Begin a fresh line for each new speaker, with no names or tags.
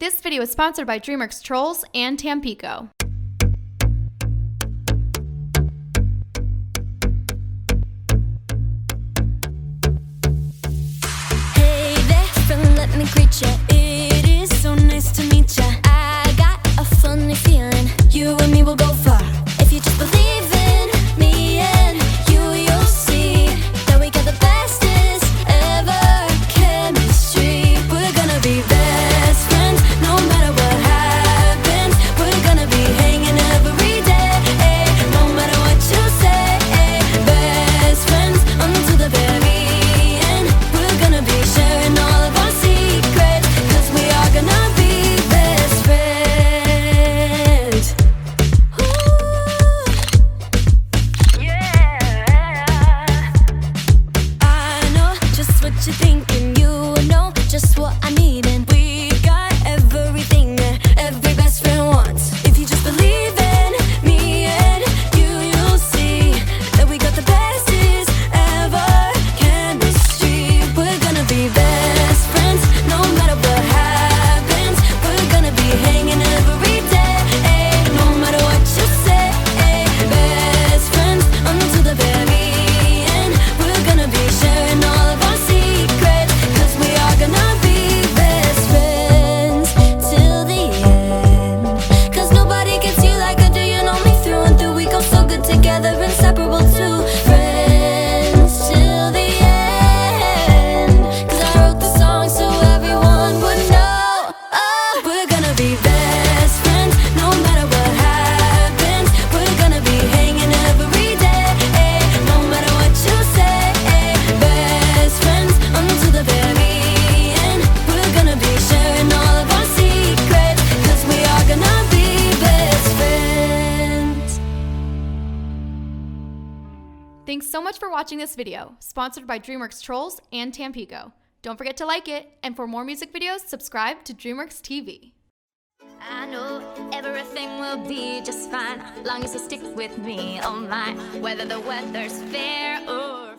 This video is sponsored by DreamWorks Trolls and Tampico. Thanks so much for watching this video, sponsored by DreamWorks Trolls and Tampico. Don't forget to like it, and for more music videos, subscribe to DreamWorks TV.
I know everything will be just fine, long as you stick with me, oh my, whether the weather's fair or.